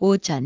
오전.